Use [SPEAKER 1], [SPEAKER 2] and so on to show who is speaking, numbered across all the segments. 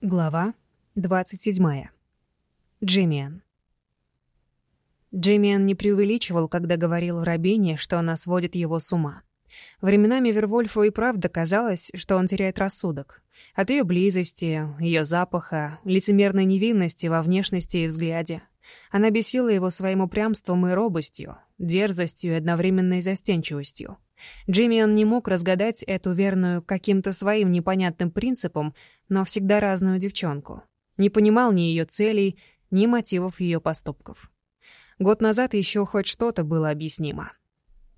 [SPEAKER 1] Глава 27. Джиммиан. Джиммиан не преувеличивал, когда говорил Робине, что она сводит его с ума. Временами Вервольфу и правда казалось, что он теряет рассудок. От ее близости, ее запаха, лицемерной невинности во внешности и взгляде. Она бесила его своим упрямством и робостью, дерзостью и одновременной застенчивостью. Джиммиан не мог разгадать эту верную каким-то своим непонятным принципом, но всегда разную девчонку. Не понимал ни ее целей, ни мотивов ее поступков. Год назад еще хоть что-то было объяснимо.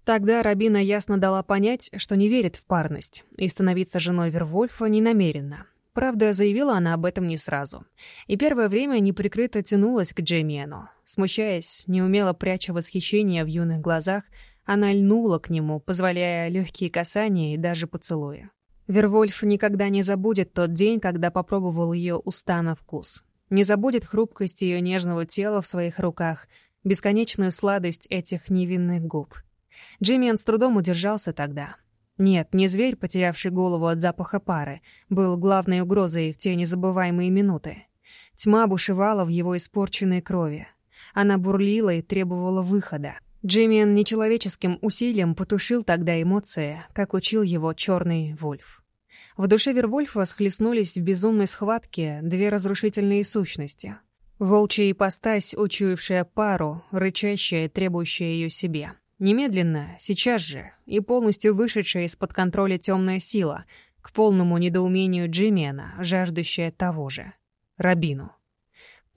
[SPEAKER 1] Тогда Рабина ясно дала понять, что не верит в парность и становиться женой Вервольфа не намерена. Правда, заявила она об этом не сразу. И первое время неприкрыто тянулась к Джеймиену, смущаясь, неумело пряча восхищение в юных глазах, она льнула к нему, позволяя легкие касания и даже поцелуя. Вервольф никогда не забудет тот день, когда попробовал ее уста на вкус. Не забудет хрупкость ее нежного тела в своих руках, бесконечную сладость этих невинных губ. Джиммиан с трудом удержался тогда. Нет, не зверь, потерявший голову от запаха пары, был главной угрозой в те незабываемые минуты. Тьма бушевала в его испорченной крови. Она бурлила и требовала выхода. Джиммиан нечеловеческим усилием потушил тогда эмоции, как учил его черный Вольф. В душе Вервольфа схлестнулись в безумной схватке две разрушительные сущности. Волчья ипостась, учуявшая пару, рычащая, требующая ее себе. Немедленно, сейчас же, и полностью вышедшая из-под контроля темная сила, к полному недоумению Джиммиана, жаждущая того же. Рабину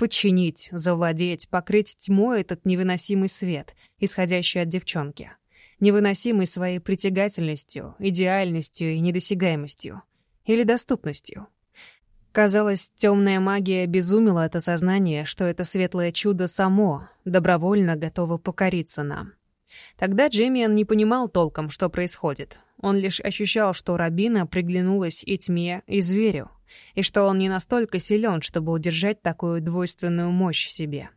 [SPEAKER 1] подчинить, завладеть, покрыть тьмой этот невыносимый свет, исходящий от девчонки. Невыносимый своей притягательностью, идеальностью и недосягаемостью. Или доступностью. Казалось, темная магия безумила это сознание, что это светлое чудо само, добровольно готово покориться нам. Тогда Джемиан не понимал толком, что происходит. Он лишь ощущал, что Рабина приглянулась и тьме, и зверю и что он не настолько силен, чтобы удержать такую двойственную мощь в себе.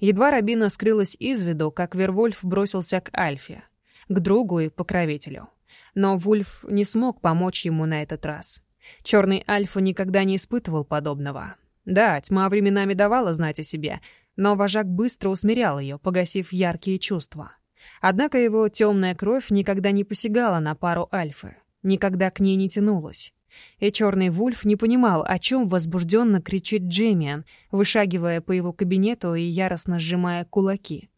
[SPEAKER 1] Едва Рабина скрылась из виду, как Вервольф бросился к Альфе, к другу и покровителю. Но Вульф не смог помочь ему на этот раз. Черный Альфа никогда не испытывал подобного. Да, тьма временами давала знать о себе, но вожак быстро усмирял ее, погасив яркие чувства. Однако его темная кровь никогда не посягала на пару Альфы, никогда к ней не тянулась и черный вульф не понимал, о чем возбужденно кричит Джемиан, вышагивая по его кабинету и яростно сжимая кулаки.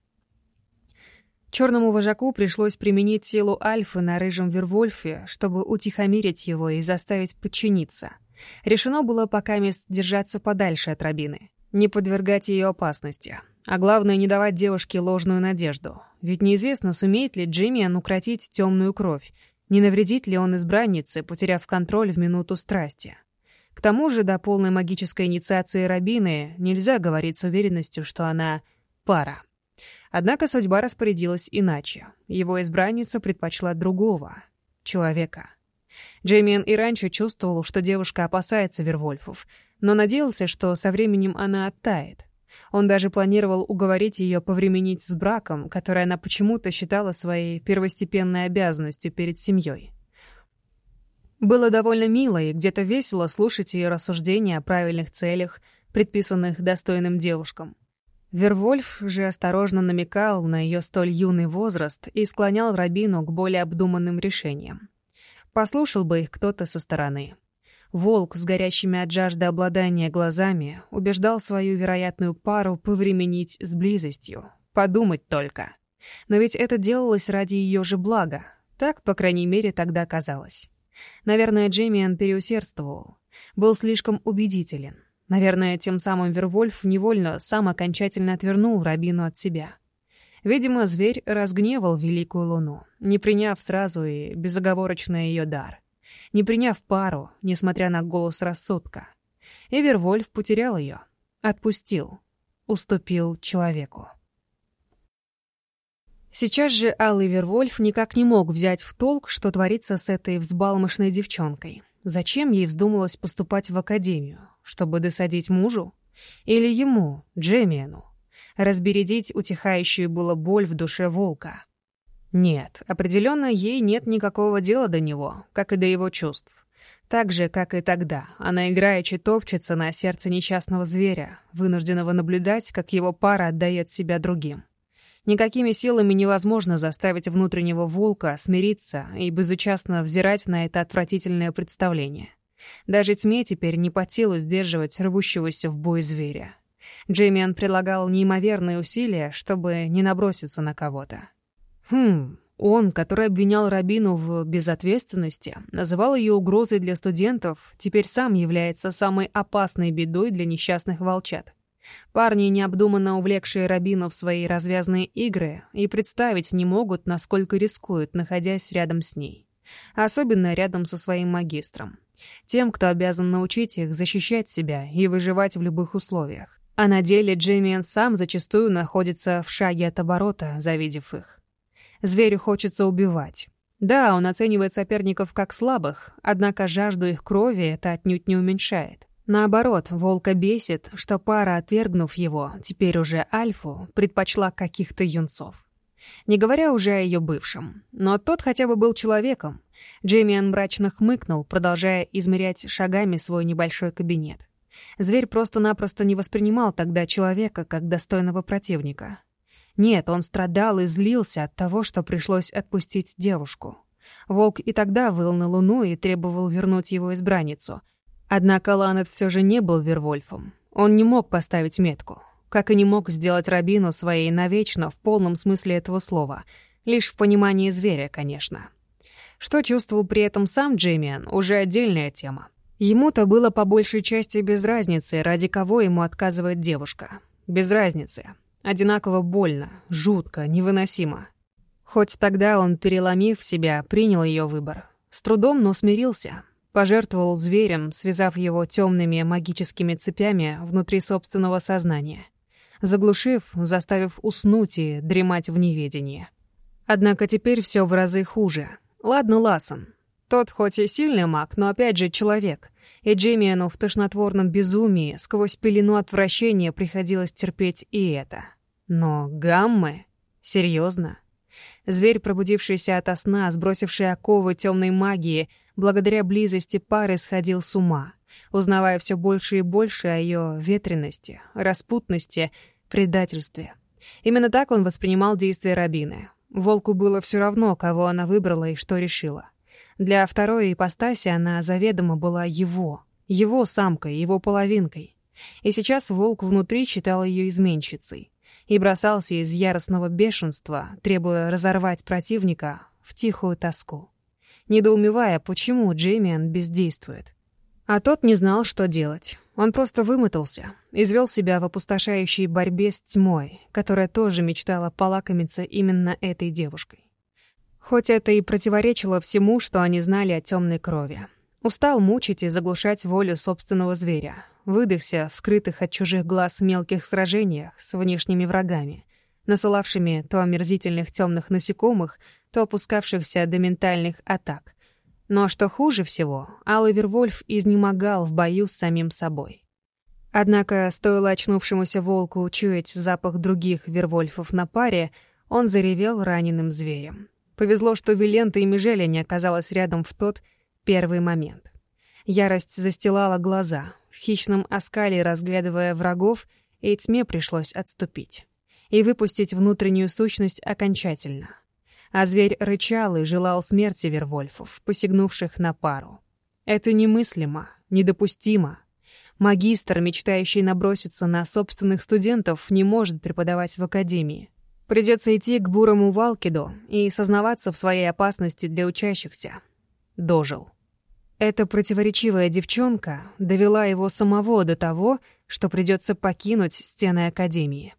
[SPEAKER 1] Черному вожаку пришлось применить силу Альфы на рыжем Вервольфе, чтобы утихомирить его и заставить подчиниться. Решено было пока мест держаться подальше от Рабины, не подвергать ее опасности, а главное, не давать девушке ложную надежду. Ведь неизвестно, сумеет ли Джиммиан укротить темную кровь, не навредит ли он избраннице, потеряв контроль в минуту страсти? К тому же до полной магической инициации Рабины нельзя говорить с уверенностью, что она пара. Однако судьба распорядилась иначе. Его избранница предпочла другого человека. Джеймиан и раньше чувствовал, что девушка опасается Вервольфов, но надеялся, что со временем она оттает. Он даже планировал уговорить ее повременить с браком, который она почему-то считала своей первостепенной обязанностью перед семьей. Было довольно мило и где-то весело слушать ее рассуждения о правильных целях, предписанных достойным девушкам. Вервольф же осторожно намекал на ее столь юный возраст и склонял Рабину к более обдуманным решениям. Послушал бы их кто-то со стороны. Волк с горящими от жажды обладания глазами убеждал свою вероятную пару повременить с близостью. Подумать только. Но ведь это делалось ради ее же блага. Так, по крайней мере, тогда казалось. Наверное, Джеймиан переусердствовал. Был слишком убедителен. Наверное, тем самым Вервольф невольно сам окончательно отвернул Рабину от себя. Видимо, зверь разгневал Великую Луну, не приняв сразу и безоговорочно ее дар — не приняв пару, несмотря на голос рассудка. Эвервольф потерял ее, отпустил, уступил человеку. Сейчас же Алый Вервольф никак не мог взять в толк, что творится с этой взбалмошной девчонкой. Зачем ей вздумалось поступать в академию? Чтобы досадить мужу? Или ему, Джемиану? Разбередить утихающую было боль в душе волка. Нет, определенно ей нет никакого дела до него, как и до его чувств. Так же, как и тогда, она играючи топчется на сердце несчастного зверя, вынужденного наблюдать, как его пара отдает себя другим. Никакими силами невозможно заставить внутреннего волка смириться и безучастно взирать на это отвратительное представление. Даже тьме теперь не по силу сдерживать рвущегося в бой зверя. Джеймиан прилагал неимоверные усилия, чтобы не наброситься на кого-то. Хм, он, который обвинял Рабину в безответственности, называл ее угрозой для студентов, теперь сам является самой опасной бедой для несчастных волчат. Парни, необдуманно увлекшие Рабину в свои развязные игры, и представить не могут, насколько рискуют, находясь рядом с ней. Особенно рядом со своим магистром. Тем, кто обязан научить их защищать себя и выживать в любых условиях. А на деле Джеймиан сам зачастую находится в шаге от оборота, завидев их. Зверю хочется убивать. Да, он оценивает соперников как слабых, однако жажду их крови это отнюдь не уменьшает. Наоборот, волка бесит, что пара, отвергнув его, теперь уже Альфу, предпочла каких-то юнцов. Не говоря уже о ее бывшем. Но тот хотя бы был человеком. Джеймиан мрачно хмыкнул, продолжая измерять шагами свой небольшой кабинет. Зверь просто-напросто не воспринимал тогда человека как достойного противника. Нет, он страдал и злился от того, что пришлось отпустить девушку. Волк и тогда выл на луну и требовал вернуть его избранницу. Однако Ланет все же не был Вервольфом. Он не мог поставить метку. Как и не мог сделать Рабину своей навечно в полном смысле этого слова. Лишь в понимании зверя, конечно. Что чувствовал при этом сам Джеймиан, уже отдельная тема. Ему-то было по большей части без разницы, ради кого ему отказывает девушка. Без разницы одинаково больно, жутко, невыносимо. Хоть тогда он, переломив себя, принял ее выбор. С трудом, но смирился. Пожертвовал зверем, связав его темными магическими цепями внутри собственного сознания. Заглушив, заставив уснуть и дремать в неведении. Однако теперь все в разы хуже. Ладно, Лассон. Тот хоть и сильный маг, но опять же человек. И Джимиану в тошнотворном безумии сквозь пелену отвращения приходилось терпеть и это. Но гаммы? Серьезно? Зверь, пробудившийся ото сна, сбросивший оковы темной магии, благодаря близости пары сходил с ума, узнавая все больше и больше о ее ветренности, распутности, предательстве. Именно так он воспринимал действия Рабины. Волку было все равно, кого она выбрала и что решила. Для второй ипостаси она заведомо была его, его самкой, его половинкой. И сейчас волк внутри читал ее изменщицей. и бросался из яростного бешенства, требуя разорвать противника в тихую тоску, недоумевая, почему Джеймиан бездействует. А тот не знал, что делать. Он просто вымотался, извел себя в опустошающей борьбе с тьмой, которая тоже мечтала полакомиться именно этой девушкой. Хоть это и противоречило всему, что они знали о темной крови. Устал мучить и заглушать волю собственного зверя. выдохся в скрытых от чужих глаз мелких сражениях с внешними врагами, насылавшими то омерзительных темных насекомых, то опускавшихся до ментальных атак. Но что хуже всего, Алый Вервольф изнемогал в бою с самим собой. Однако, стоило очнувшемуся волку учуять запах других вервольфов на паре, он заревел раненым зверем. Повезло, что Вилента и Межеля не оказалась рядом в тот первый момент. Ярость застилала глаза, в хищном оскале разглядывая врагов, Эйц мне пришлось отступить и выпустить внутреннюю сущность окончательно. А зверь рычал и желал смерти Вервольфов, посягнувших на пару. Это немыслимо, недопустимо. Магистр, мечтающий наброситься на собственных студентов, не может преподавать в академии. Придется идти к бурому Валкиду и сознаваться в своей опасности для учащихся. Дожил. Эта противоречивая девчонка довела его самого до того, что придется покинуть стены Академии.